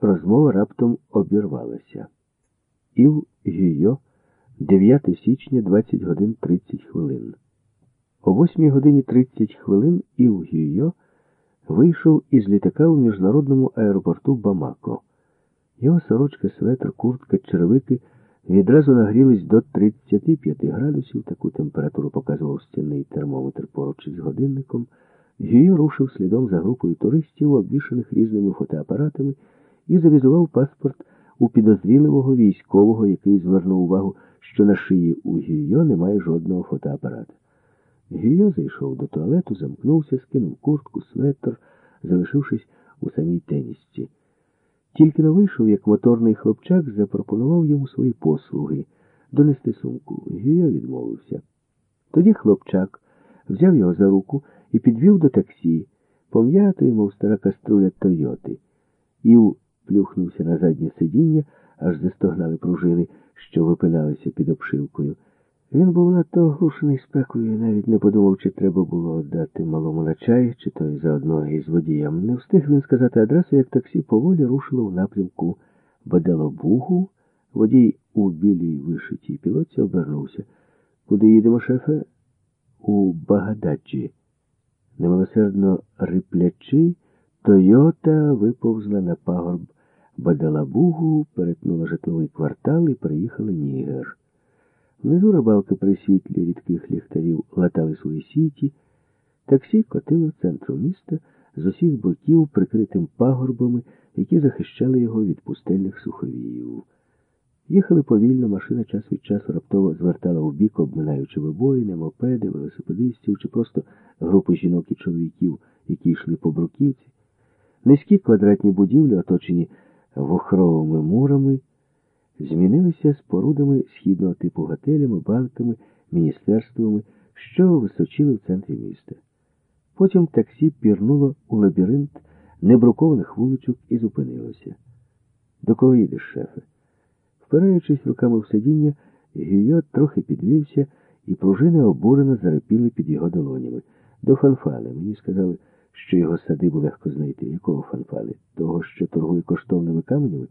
розмова раптом обірвалася. Ів Гюйо, 9 січня, 20 годин 30 хвилин. О 8 годині 30 хвилин Ів Гюйо вийшов із літака у міжнародному аеропорту Бамако. Його сорочка, светр, куртка, черевики відразу нагрілись до 35 градусів. Таку температуру показував стінний термометр поруч із годинником. Гюйо рушив слідом за групою туристів, обвішаних різними фотоапаратами, і завізував паспорт у підозріливого військового, який звернув увагу, що на шиї у Гюйо немає жодного фотоапарата. Гюйо зайшов до туалету, замкнувся, скинув куртку, светр, залишившись у самій тенісці. Тільки не вийшов, як моторний хлопчак запропонував йому свої послуги донести сумку. Гюйо відмовився. Тоді хлопчак взяв його за руку і підвів до таксі, пом'ятої, мов стара каструля Тойоти. Ів плюхнувся на заднє сидіння, аж застогнали пружини, що випиналися під обшивкою. Він був надто оглушений спекою і навіть не подумав, чи треба було дати малому на чай, чи то й заодно із водієм. Не встиг він сказати адресу, як таксі поволі рушило в напрямку Баделобугу. Водій у білій вишитій пілоці обернувся. Куди їдемо, шефе? У Багададжі. Немилосердно риплячи, Тойота виповзла на пагорб Бадалабугу, перетнула житловий квартал і приїхали Нігер. Внизу рибалки при світлі рідких ліхтарів латали свої сіті. Таксі котило центру міста з усіх боків, прикритим пагорбами, які захищали його від пустельних суховіїв. Їхали повільно, машина час від часу раптово звертала у бік, обминаючи вибоїни, мопеди, велосипедистів чи просто групи жінок і чоловіків, які йшли по бруківці. Низькі квадратні будівлі, оточені вохровими мурами, змінилися спорудами східного типу готелями, банками, міністерствами, що височили в центрі міста. Потім таксі пірнуло у лабіринт небрукованих вуличок і зупинилося. До кого їдеш, шефе? Впираючись руками в сидіння, Гійо трохи підвівся, і пружини обурено зарипіли під його долонями. До фанфани. Мені сказали, що його садибу легко знайти. Якого фанфани? Того, що торгує коштовними каменями?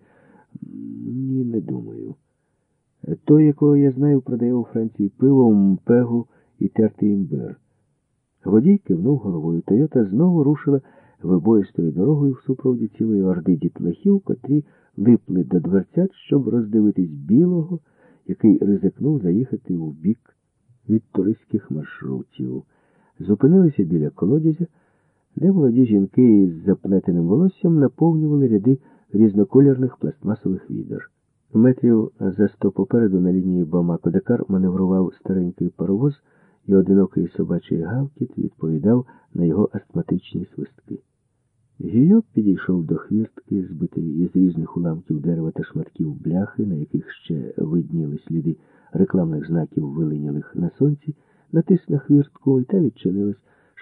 Ні, не думаю. Той, якого я знаю, продає у Франції пиво, мпегу і тертий імбир. Водій кивнув головою. Тойота знову рушила вибоїстою дорогою в супроводі цілої орди дітлахів, котрі липли до дверцят, щоб роздивитись білого, який ризикнув заїхати в бік від туристських маршрутів. Зупинилися біля колодязя, де молоді жінки із заплетеним волоссям наповнювали ряди різнокольорних пластмасових відер. Метрів за сто попереду на лінії Бамако-Дакар маневрував старенький паровоз, і одинокий собачий гавкіт відповідав на його астматичні свистки. Гійок підійшов до хвіртки, збитої із різних уламків дерева та шматків бляхи, на яких ще видніли сліди рекламних знаків, вилинялих на сонці, натис на хвіртку і та відчинилась,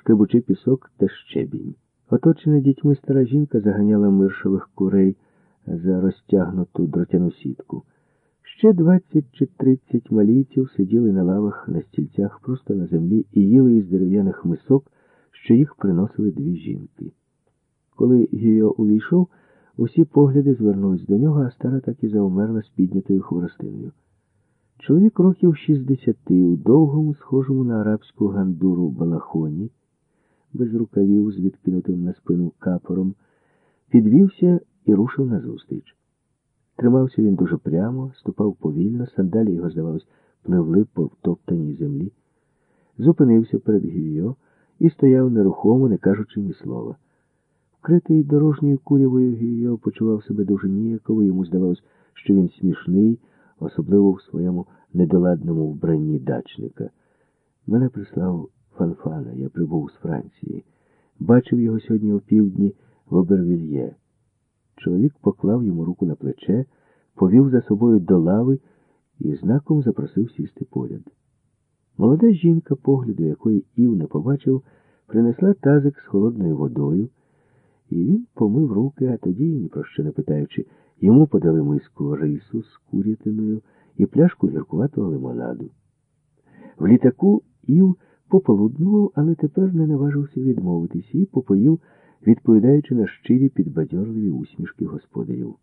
шкребучи пісок та щебінь. Оточена дітьми стара жінка заганяла миршових курей за розтягнуту дротяну сітку. Ще двадцять чи тридцять малійців сиділи на лавах на стільцях просто на землі і їли із дерев'яних мисок, що їх приносили дві жінки. Коли Гіо увійшов, усі погляди звернулись до нього, а стара так і заумерла з піднятою хворостиною. Чоловік років шістдесяти у довгому, схожому на арабську гандуру балахоні, без рукавів з відкинутим на спину капором, підвівся і рушив назустріч. Тримався він дуже прямо, ступав повільно, сандалі його, здавалось, пливли по втоптаній землі, зупинився перед Гільйо і стояв нерухомо, не кажучи ні слова. Вкритий дорожньою курявою Гільйо почував себе дуже ніяково, йому здавалось, що він смішний, особливо в своєму недоладному вбранні дачника. Мене прислав Фанфана, я прибув з Франції. Бачив його сьогодні о півдні в Обервільє. Чоловік поклав йому руку на плече, повів за собою до лави і знаком запросив сісти поряд. Молода жінка, погляду якої Ів не побачив, принесла тазик з холодною водою, і він помив руки, а тоді, ні про що не питаючи, йому подали миску рису з курятиною і пляшку гіркуватого лимонаду. В літаку Ів пополуднував, але тепер не наважився відмовитись і попоїв, відповідаючи на щирі підбадьорливі усмішки господарів.